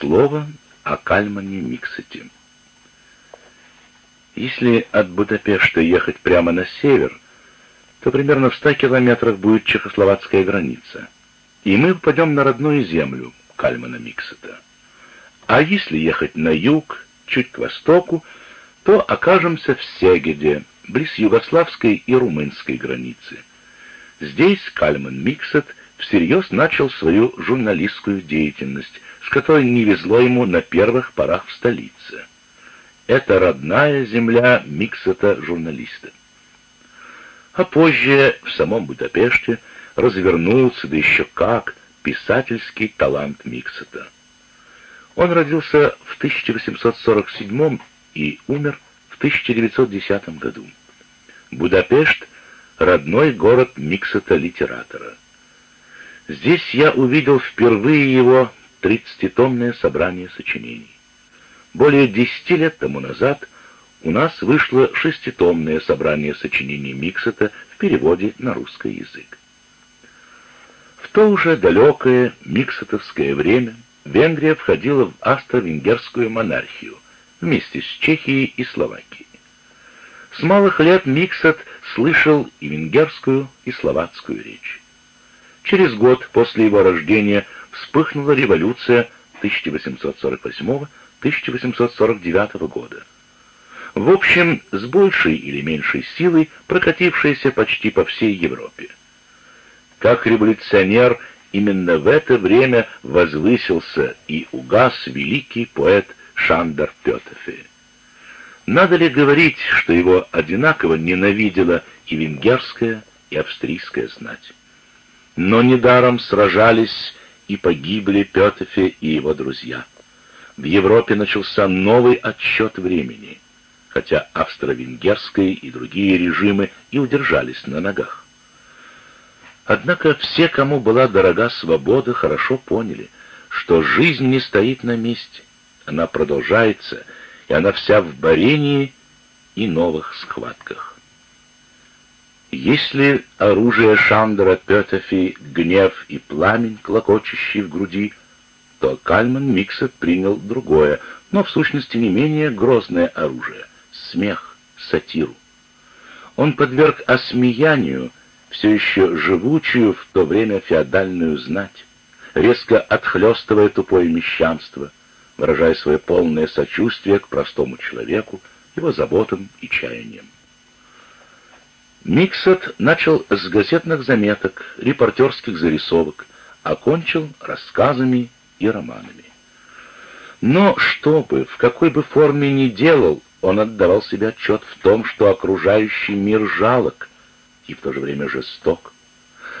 Слово о Кальмане Миксате. Если от Будапешта ехать прямо на север, то примерно в ста километрах будет чехословацкая граница, и мы попадем на родную землю Кальмана Миксата. А если ехать на юг, чуть к востоку, то окажемся в Сегеде, близ югославской и румынской границы. Здесь Кальман Миксат всерьез начал свою журналистскую деятельность, с которой не везло ему на первых порах в столице. Это родная земля Миксата-журналиста. А позже в самом Будапеште развернулся, да еще как, писательский талант Миксата. Он родился в 1847 и умер в 1910 году. Будапешт — родной город Миксета-литератора. Здесь я увидел впервые его тридцатитомное собрание сочинений. Более десяти лет тому назад у нас вышло шеститомное собрание сочинений Миксета в переводе на русский язык. В то уже далекое миксетовское время Венгрия входила в австро-венгерскую монархию вместе с Чехией и Словакией. С малых лет Миксет слышал и венгерскую, и словацкую речь. Через год после его рождения вспыхнула революция 1848-1849 года. В общем, с большей или меньшей силой прокатившаяся почти по всей Европе. Как революционер именно в это время возвысился и угас великий поэт Шандер Петефе. Надо ли говорить, что его одинаково ненавидела и венгерская, и австрийская знать? Но недаром сражались и погибли Петефе и его друзья. В Европе начался новый отсчет времени, хотя австро-венгерские и другие режимы и удержались на ногах. Однако все, кому была дорога свобода, хорошо поняли, что жизнь не стоит на месте, она продолжается, и она вся в борении и новых схватках. Если оружие Шандера Петефи — гнев и пламень, клокочущий в груди, то Кальман Миксет принял другое, но в сущности не менее грозное оружие — смех, сатиру. Он подверг осмеянию все еще живучую в то время феодальную знать, резко отхлестывая тупое мещанство, выражая свое полное сочувствие к простому человеку, его заботам и чаяниям. Миксет начал с газетных заметок, репортерских зарисовок, окончил рассказами и романами. Но что бы, в какой бы форме ни делал, он отдавал себе отчет в том, что окружающий мир жалок и в то же время жесток,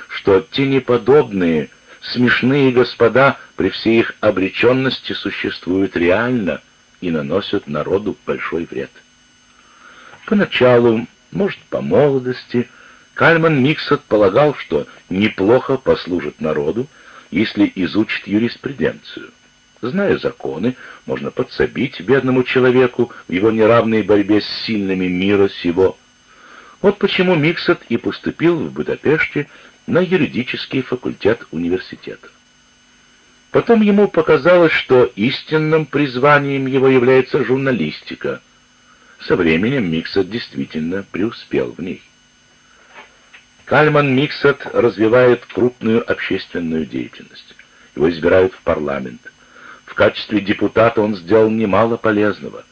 что те неподобные, смешные господа при всей их обреченности существуют реально и наносят народу большой вред. Поначалу может, по молодости, Кальман Миксот полагал, что неплохо послужит народу, если изучит юриспруденцию. Зная законы, можно подсобить бедному человеку в его неравной борьбе с сильными мира сего. Вот почему Миксат и поступил в Будапеште на юридический факультет университета. Потом ему показалось, что истинным призванием его является журналистика — со временем Миксат действительно преуспел в ней. Кальман Миксат развивает крупную общественную деятельность. Его избирают в парламент. В качестве депутата он сделал немало полезного,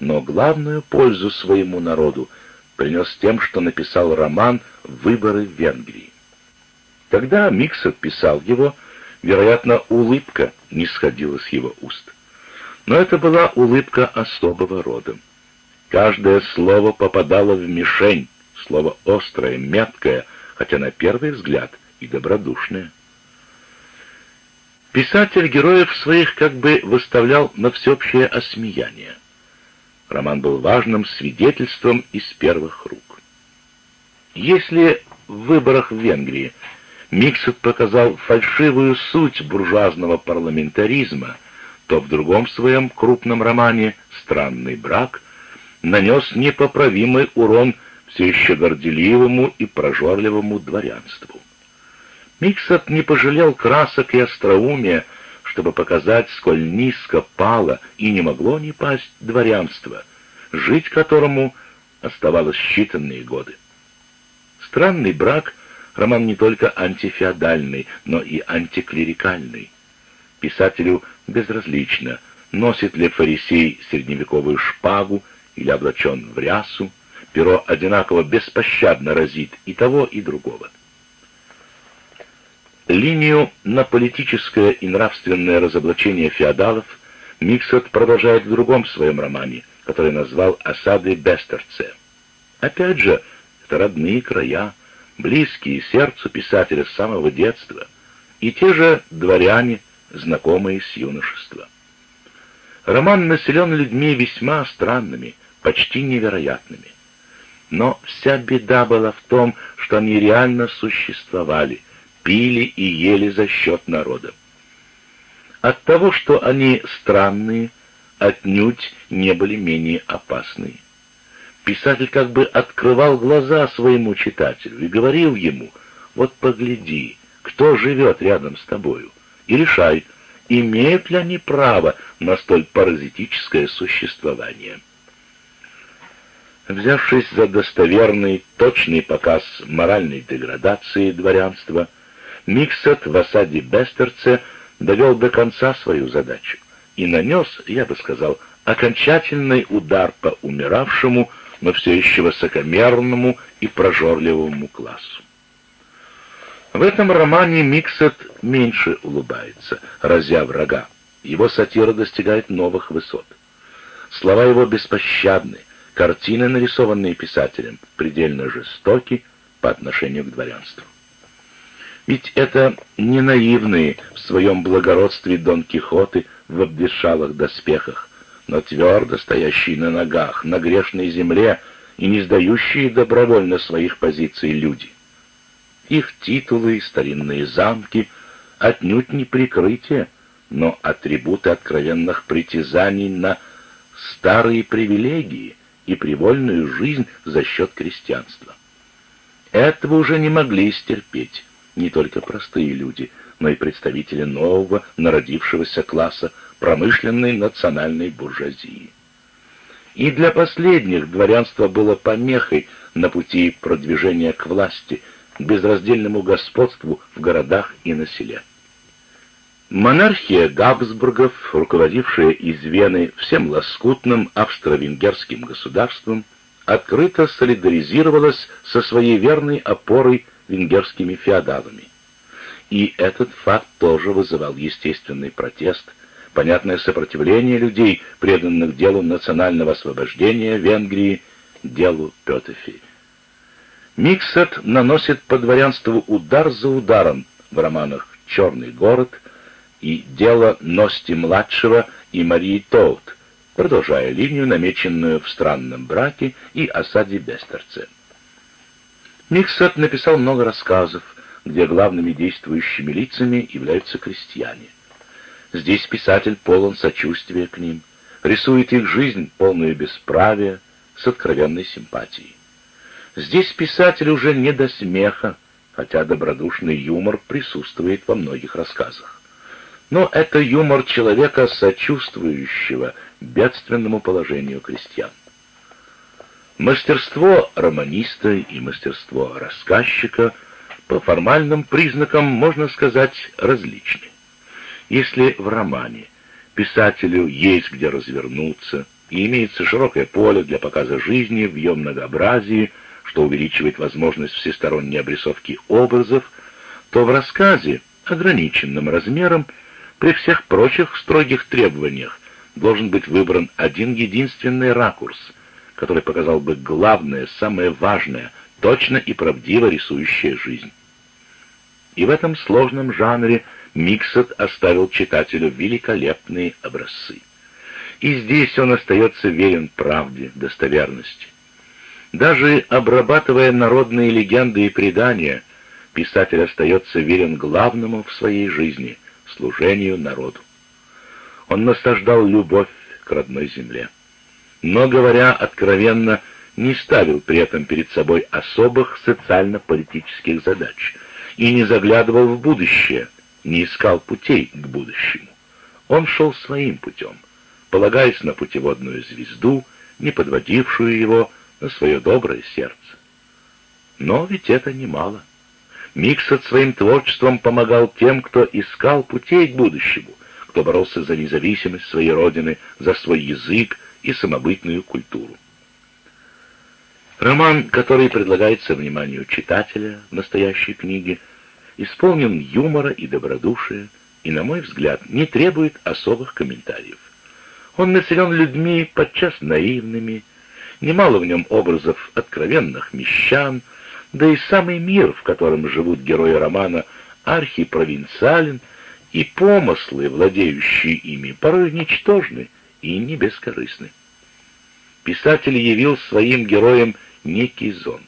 но главную пользу своему народу принес тем, что написал роман «Выборы в Венгрии». Когда Миксет писал его, вероятно, улыбка не сходила с его уст. Но это была улыбка особого рода. Каждое слово попадало в мишень, слово острое, меткое, хотя на первый взгляд и добродушное. Писатель героев своих как бы выставлял на всеобщее осмеяние. Роман был важным свидетельством из первых рук. Если в выборах в Венгрии Миксет показал фальшивую суть буржуазного парламентаризма, то в другом своем крупном романе «Странный брак» нанес непоправимый урон все еще горделивому и прожорливому дворянству. Миксот не пожалел красок и остроумия, чтобы показать, сколь низко пало и не могло не пасть дворянство, жить которому оставалось считанные годы. Странный брак — роман не только антифеодальный, но и антиклерикальный. Писателю безразлично, носит ли фарисей средневековую шпагу или облачен в рясу, перо одинаково беспощадно разит и того, и другого. Линию на политическое и нравственное разоблачение феодалов Миксот продолжает в другом своем романе, который назвал «Осады Бестерце». Опять же, это родные края, близкие сердцу писателя с самого детства, и те же дворяне, знакомые с юношества. Роман населен людьми весьма странными, почти невероятными. Но вся беда была в том, что они реально существовали, пили и ели за счет народа. От того, что они странные, отнюдь не были менее опасные. Писатель как бы открывал глаза своему читателю и говорил ему, вот погляди, кто живет рядом с тобою, и решай, имеют ли они право на столь паразитическое существование. Взявшись за достоверный, точный показ моральной деградации дворянства, Миксат в осаде Бестерце довел до конца свою задачу и нанес, я бы сказал, окончательный удар по умиравшему, но все еще высокомерному и прожорливому классу. В этом романе Миксат меньше улыбается, разя врага. Его сатира достигает новых высот. Слова его беспощадны, картины, нарисованные писателем, предельно жестоки по отношению к дворянству. Ведь это не наивные в своем благородстве Дон Кихоты в обветшалых доспехах, но твердо стоящие на ногах, на грешной земле и не сдающие добровольно своих позиций люди. Их титулы и старинные замки отнюдь не прикрытие, но атрибуты откровенных притязаний на старые привилегии и привольную жизнь за счет крестьянства. Этого уже не могли стерпеть не только простые люди, но и представители нового, народившегося класса промышленной национальной буржуазии. И для последних дворянство было помехой на пути продвижения к власти, безраздельному господству в городах и на селе. Монархия Габсбургов, руководившая из Вены всем лоскутным австро-венгерским государством, открыто солидаризировалась со своей верной опорой венгерскими феодалами. И этот факт тоже вызывал естественный протест, понятное сопротивление людей, преданных делу национального освобождения Венгрии, делу Петефи. Миксет наносит по дворянству удар за ударом в романах «Черный город» и «Дело Ности-младшего» и Марии Тоут, продолжая линию, намеченную в «Странном браке» и «Осаде Бестерце». Миксет написал много рассказов, где главными действующими лицами являются крестьяне. Здесь писатель полон сочувствия к ним, рисует их жизнь, полную бесправия, с откровенной симпатией. Здесь писатель уже не до смеха, хотя добродушный юмор присутствует во многих рассказах. Но это юмор человека, сочувствующего бедственному положению крестьян. Мастерство романиста и мастерство рассказчика по формальным признакам, можно сказать, различны. Если в романе писателю есть где развернуться, и имеется широкое поле для показа жизни в ее многообразии, что увеличивает возможность всесторонней обрисовки образов, то в рассказе, ограниченным размером, при всех прочих строгих требованиях, должен быть выбран один единственный ракурс — который показал бы главное, самое важное, точно и правдиво рисующее жизнь. И в этом сложном жанре Миксет оставил читателю великолепные образцы. И здесь он остается верен правде, достоверности. Даже обрабатывая народные легенды и предания, писатель остается верен главному в своей жизни — служению народу. Он насаждал любовь к родной земле но, говоря откровенно, не ставил при этом перед собой особых социально-политических задач и не заглядывал в будущее, не искал путей к будущему. Он шел своим путем, полагаясь на путеводную звезду, не подводившую его на свое доброе сердце. Но ведь это немало. Миксот своим творчеством помогал тем, кто искал путей к будущему, кто боролся за независимость своей родины, за свой язык и самобытную культуру. Роман, который предлагается вниманию читателя настоящей книге, исполнен юмора и добродушия, и, на мой взгляд, не требует особых комментариев. Он населен людьми, подчас наивными, немало в нем образов откровенных мещан, да и самый мир, в котором живут герои романа, архипровинциален, и помыслы, владеющие ими, порой ничтожны и не бескорыстны. Писатель явил своим героям некий зонт.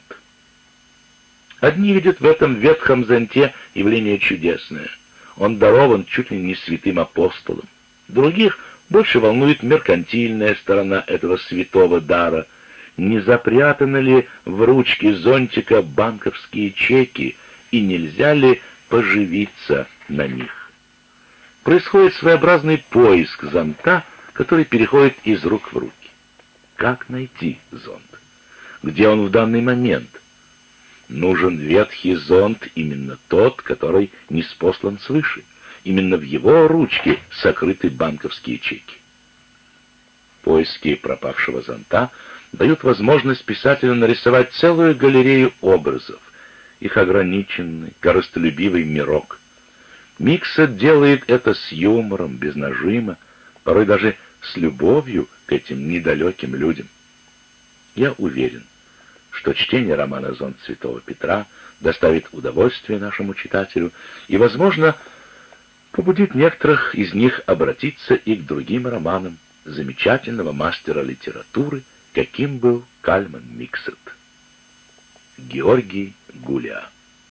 Одни видят в этом ветхом зонте явление чудесное. Он дарован чуть ли не святым апостолом. Других больше волнует меркантильная сторона этого святого дара. Не запрятаны ли в ручке зонтика банковские чеки, и нельзя ли поживиться на них? Происходит своеобразный поиск зонта, который переходит из рук в руки. Как найти зонт? Где он в данный момент? Нужен ветхий зонт, именно тот, который не спослан свыше. Именно в его ручке сокрыты банковские чеки. Поиски пропавшего зонта дают возможность писателю нарисовать целую галерею образов, их ограниченный, корыстолюбивый мирок. Микса делает это с юмором, без нажима, порой даже с любовью к этим недалеким людям. Я уверен, что чтение романа «Зонт Святого Петра» доставит удовольствие нашему читателю и, возможно, побудит некоторых из них обратиться и к другим романам замечательного мастера литературы, каким был Кальман Миксет. Георгий Гуля